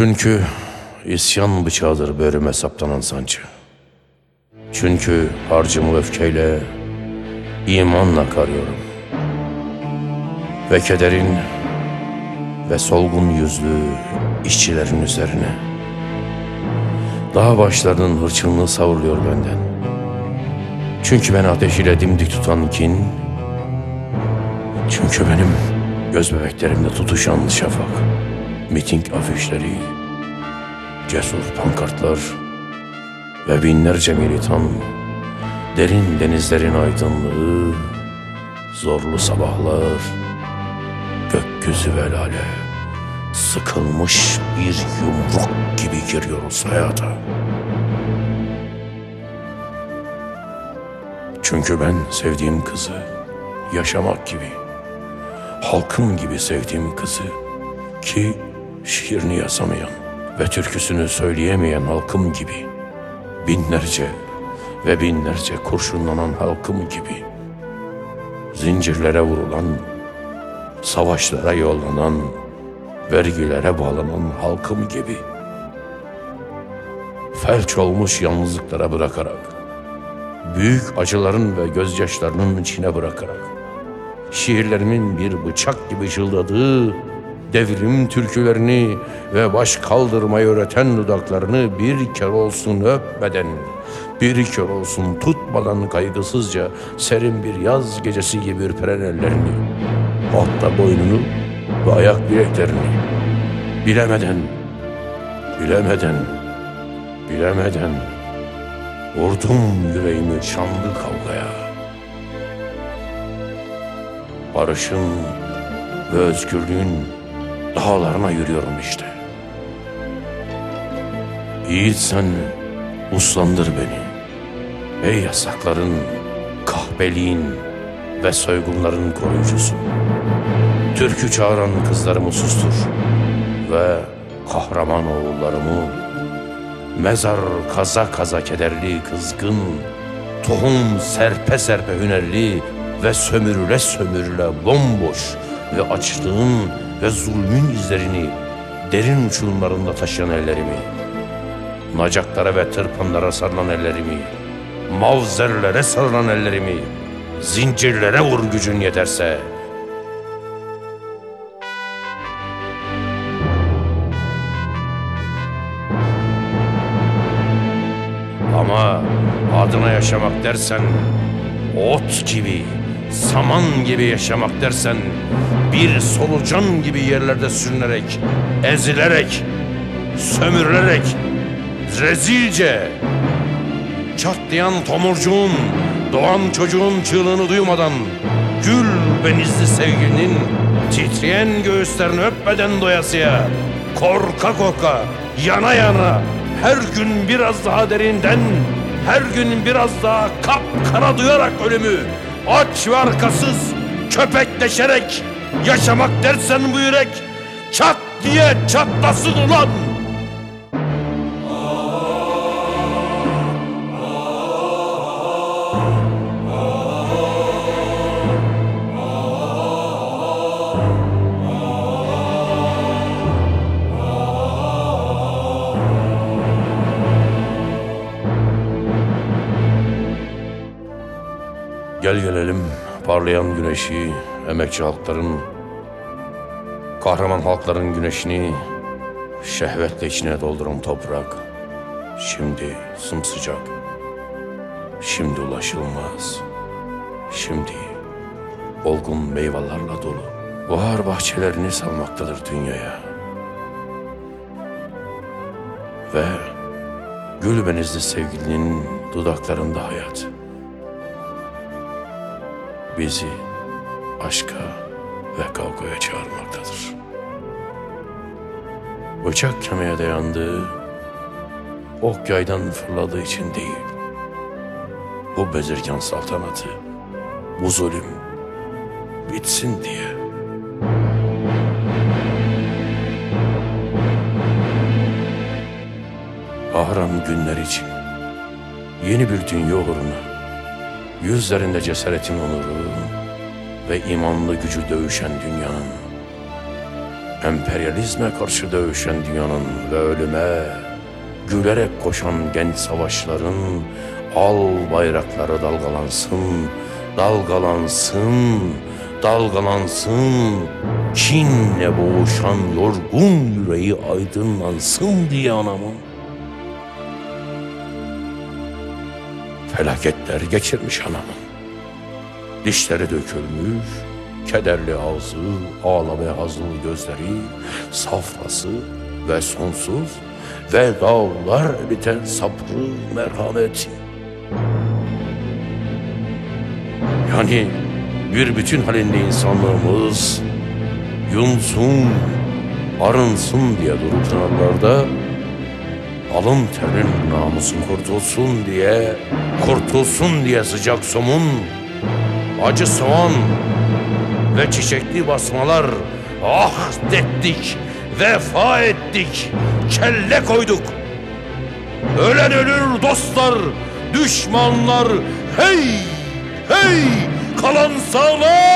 Çünkü isyan bıçağıdır böğrüme saplanan sancı. Çünkü harcımı öfkeyle, imanla karıyorum. Ve kederin ve solgun yüzlü işçilerin üzerine. Dağ başlarının hırçınlığı savruluyor benden. Çünkü ben ateş ile dimdik tutan kin, çünkü benim göz bebeklerimde tutuşan şafak, miting afişleri, cesur pankartlar ve binlerce militan, derin denizlerin aydınlığı, zorlu sabahlar, gökyüzü ve lale, sıkılmış bir yumruk gibi giriyoruz hayata. Çünkü ben sevdiğim kızı yaşamak gibi, halkım gibi sevdiğim kızı ki şiirini yazamayan ve türküsünü söyleyemeyen halkım gibi binlerce ve binlerce kurşunlanan halkım gibi zincirlere vurulan, savaşlara yollanan, vergilere bağlanan halkım gibi felç olmuş yalnızlıklara bırakarak, büyük acıların ve gözyaşlarının içine bırakarak, şiirlerimin bir bıçak gibi çıldadığı devrim türkülerini ve baş kaldırmayı öğreten dudaklarını bir kere olsun öpmeden, bir kere olsun tutmadan kaygısızca serin bir yaz gecesi gibi ürperen ellerini, hatta boynunu ve ayak bileklerini bilemeden, bilemeden, bilemeden vurdum yüreğimi şanlı kavgaya. Barışın ve özgürlüğün dağlarına yürüyorum işte. Yiğit sen uslandır beni. Ey yasakların, kahpeliğin ve soygunların koruyucusu. Türkü çağıran kızlarımı sustur ve kahraman oğullarımı mezar kaza kaza kederli kızgın, tohum serpe serpe hünerli ve sömürüle sömürüle bomboş ve açlığın ve zulmün izlerini derin uçurumlarında taşıyan ellerimi, nacaklara ve tırpanlara sarılan ellerimi, mavzerlere sarılan ellerimi, zincirlere vur gücün yeterse. Ama adına yaşamak dersen ot gibi, saman gibi yaşamak dersen bir solucan gibi yerlerde sürünerek, ezilerek, sömürülerek, rezilce çatlayan tomurcuğun, doğan çocuğun çığlığını duymadan gül benizli sevgilinin titreyen göğüslerini öpmeden doyasıya korka korka, yana yana her gün biraz daha derinden her gün biraz daha kapkara duyarak ölümü aç ve arkasız köpekleşerek yaşamak dersen bu yürek çat diye çatlasın ulan. Gel gelelim parlayan güneşi, emekçi halkların, kahraman halkların güneşini şehvetle içine dolduran toprak. Şimdi sımsıcak, şimdi ulaşılmaz, şimdi olgun meyvelerle dolu. Bahar bahçelerini salmaktadır dünyaya. Ve gül benizli sevgilinin dudaklarında hayat bizi aşka ve kavgaya çağırmaktadır. Bıçak kemiğe dayandığı, ok yaydan fırladığı için değil. Bu bezirgan saltanatı, bu zulüm bitsin diye. Ahram günler için, yeni bir dünya uğruna, Yüzlerinde cesaretin onuru ve imanlı gücü dövüşen dünyanın Emperyalizme karşı dövüşen dünyanın ve ölüme gülerek koşan genç savaşların al bayrakları dalgalansın, dalgalansın, dalgalansın. Kinle boğuşan yorgun yüreği aydınlansın diye anamın. Felaketler geçirmiş anamın. Dişleri dökülmüş, kederli ağzı, ağlamaya hazır gözleri, safrası ve sonsuz ve dağlar biten sabrı, merhameti. Yani bir bütün halinde insanlığımız yunsun, arınsın diye durup pınarlarda alın terin namusun kurtulsun diye, kurtulsun diye sıcak somun, acı soğan ve çiçekli basmalar ah dettik, vefa ettik, kelle koyduk. Ölen ölür dostlar, düşmanlar, hey, hey, kalan sağlar.